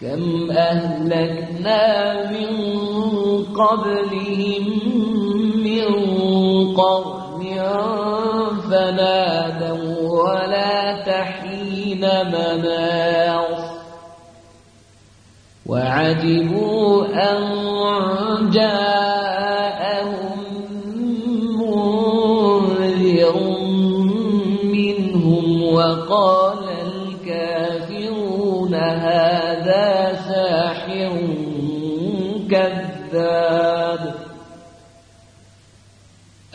كم أهلكنا من قبلهم من قرن فنادوا ولا تحين مناص. وعجبوا أن جاءهم منذر منهم وقال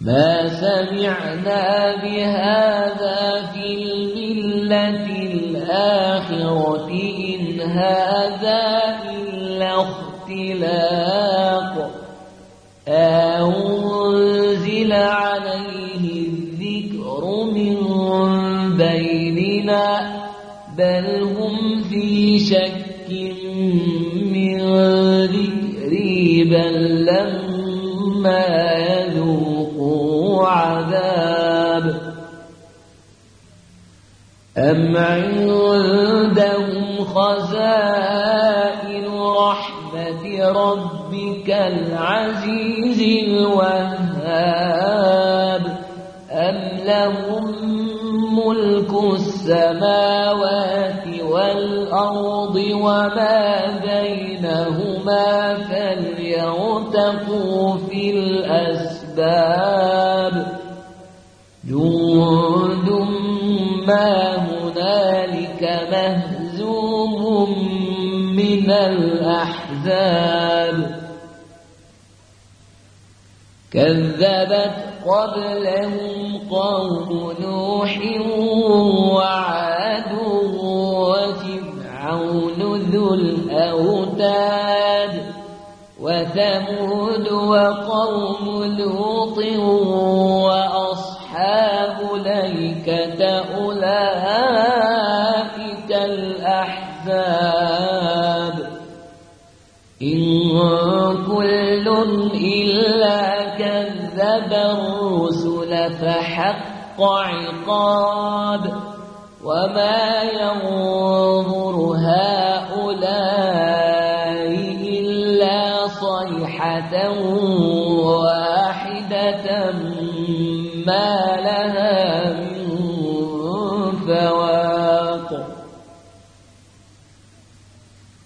ما سمعنا بهذا في الملة الآخرة إن هذا إلا اختلاق أنزل عليه الذكر من بيننا بل هم في شك من ذكري بل لما يذوقوا عذاب أم عندهم خزائن رحمة ربك العزيز الوهاب. أم لهم ملك السماوات والأرض وما بينهما فليرتقوا في الأسباب. جند ما هنالك مهزوم من الأحزاب. كذبت قبلهم قوم نوح وعاد وثمود وقوم لوط وأصحاب ليكة أولئك الأحزاب. إن كل إلا كذب الرسل فحق عقاب. وما ينظر هؤلاء واحدة ما لها من فواق.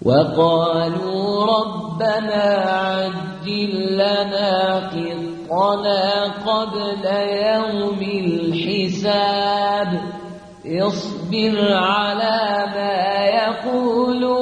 وقالوا ربنا عجل لنا قطنا قبل يوم الحساب. اصبر على ما يقولون.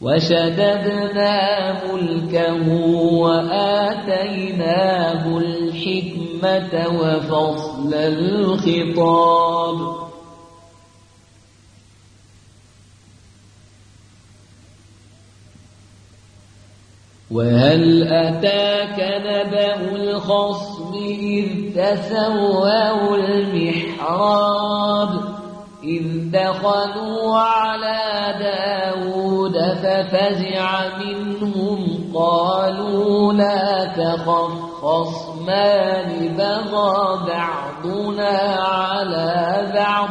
وشددنا ملكه وآتيناه الحكمة وفصل الخطاب. وهل أتاك نبأ الخصم إذ تسووا المحراب؟ إذ دخلوا على داود ففزع منهم قالوا لا تخف خصمان بغى بعضنا على بعض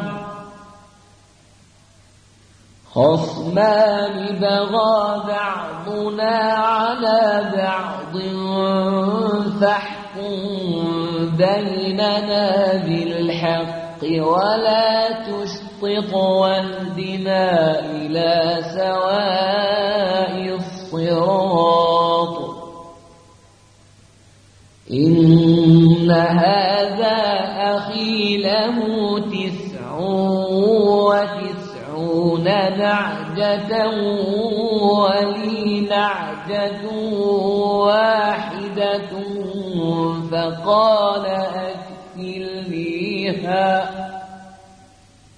خصمان بغى بعضنا على بعض فاحكم بيننا بالحق ولا تشطط واهدنا إلى سواء الصراط. إن هذا أخي له تسع وتسع يذبحون نعجة ولي نعجة واحدة. فقال أكفلنيها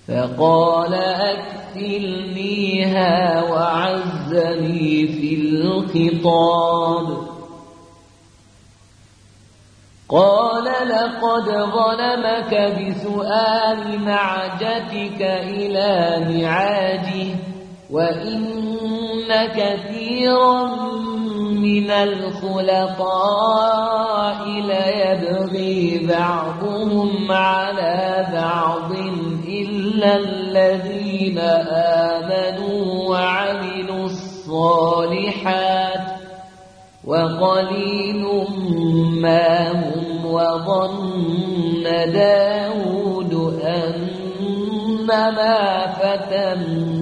فقال أكفلنيها وعزني في الخطاب. قال لقد ظلمك بسؤال نعجتك إلى نعاجه وإن كثيرا من الخلطاء ليبغي بعضهم على بعض إلا الذين آمنوا وعملوا الصالحات وقليل ما هم وظن داود أنما فتناه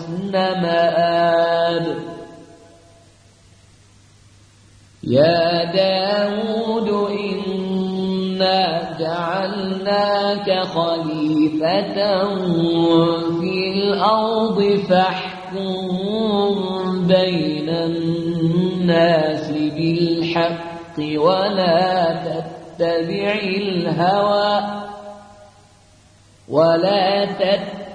مآب. يا داود إنا جعلناك خليفة في الأرض فاحكم بين الناس بالحق ولا تتبع الهوى ولا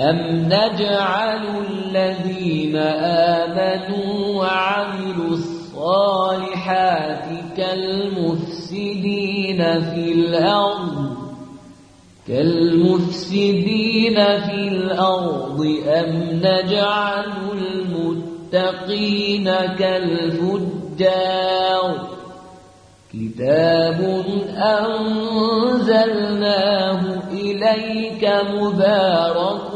أم نجعل الذين آمنوا وعملوا الصالحات كالمفسدين في الأرض كالمفسدين في الأرض أم نجعل المتقين كالفجار كتاب أنزلناه إليك مبارك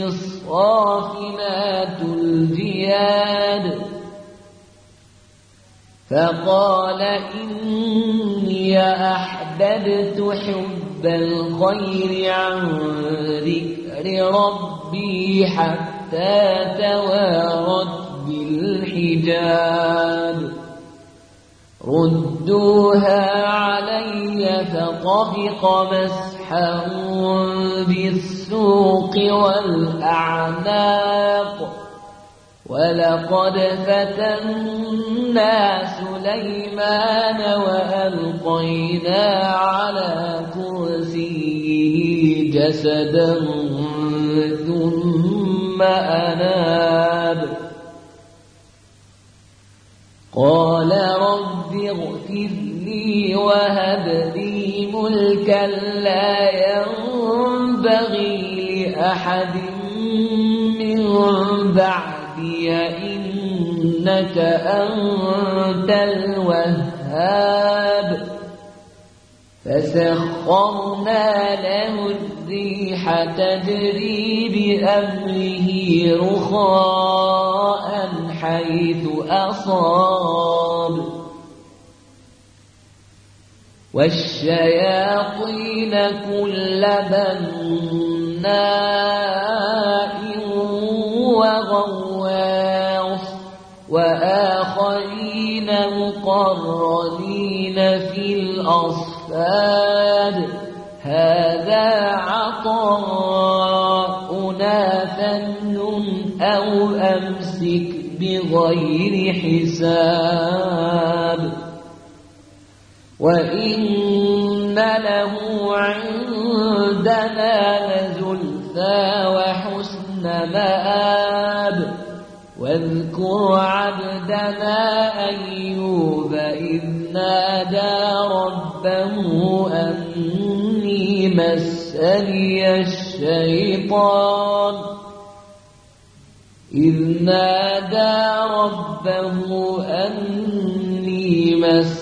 الصافنات الجياد فقال إني أحببت حب الخير عن ذكر ربي حتى توارت بالحجاب. ردوها علي فطفق مسحا بالسوق والأعناق ولقد فتنا سليمان وألقينا على كرسيه جسدا ثم أناب. قال رب اغفر لي وهب لي ملكا لا ينبغي لأحد من بعدي إنك أنت الوهاب. فسخرنا له الريح تجري بأمره رخاء حيث أصاب. والشياطين كل بناء وغواص وآخرين مقرنين في الأصفاد. هذا عطاؤنا فمن أو أمسك بغير حساب. وإن له عندنا لزلفى وحسن مآب واذكر عبدنا أيوب إذ نادى ربه أني مسني الشيطان إذ نادى ربه أني مسني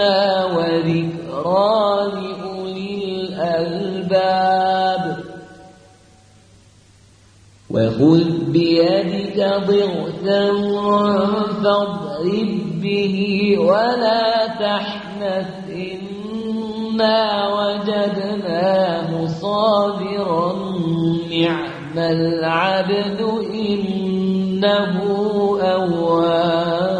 منا وذكرى لأولي الألباب وخذ بيدك ضغثا فاضرب به ولا تحنث إنا وجدناه صابرا نعم العبد إنه أواب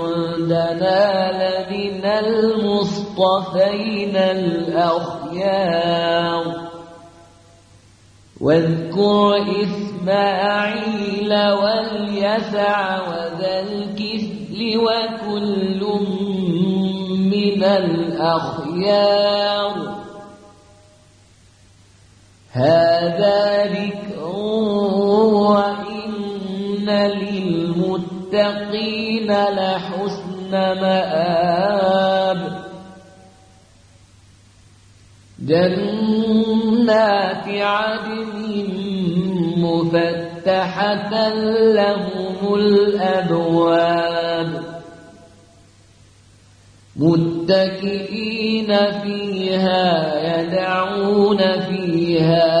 عندنا لمن المصطفين الأخيار. واذكر إسماعيل واليسع وذا الكفل وكل من الأخيار. هذا ذكر وإن للمتقين لحسن مآب جنات عدن مفتحة لهم الأبواب. متكئين فيها يدعون فيها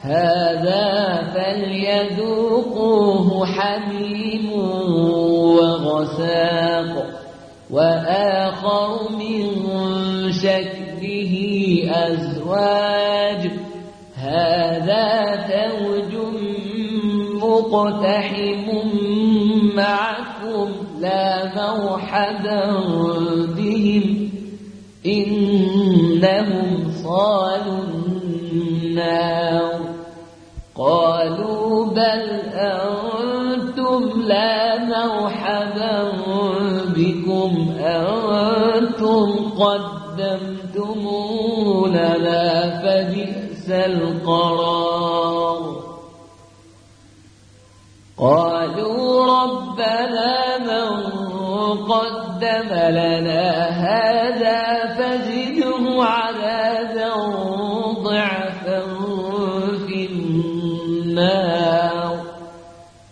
هذا فليذوقوه حميم وغساق وآخر من شكله أزواج. هذا فوج مقتحم معكم لا موحدا بهم. إنهم صالوا النار. بل أنتم لا مرحبا بكم أنتم قدمتموا لنا فبئس القرار قالوا ربنا من قدم لنا هذا فزده عذابا ضعفا في النار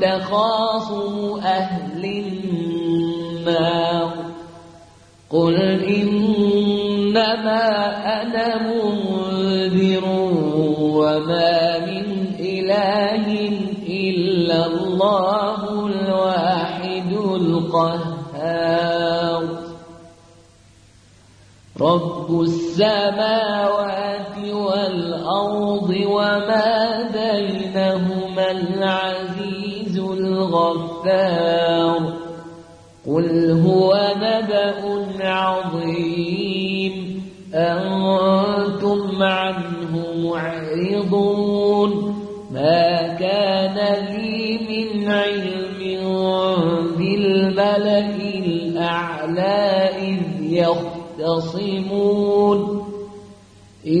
تخاصم أهل النار. قل إنما أنا منذر وما من إله إلا الله الواحد القهار. رب السماوات والأرض وما بينهما العزيز الغفار. قل هو نبأ عظيم. أنتم عنه معرضون. ما كان لي من علم بالملأ الأعلى إذ يختصمون. إن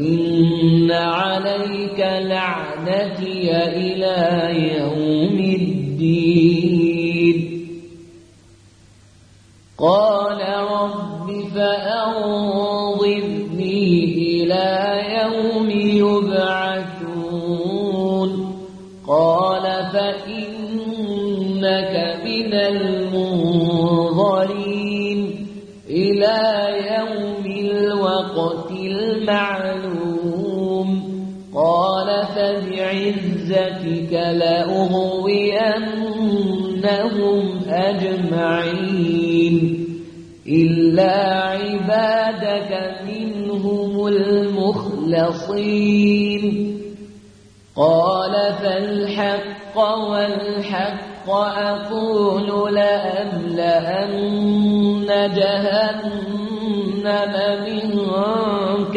وإن عليك لعنتي إلى يوم الدين قال رب فأنظرني إلى يوم يبعثون قال فإن فبعزتك لأغوينهم أجمعين. إلا عبادك منهم المخلصين. قال فالحق والحق أقول لأملأن جهنم منك